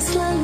gagal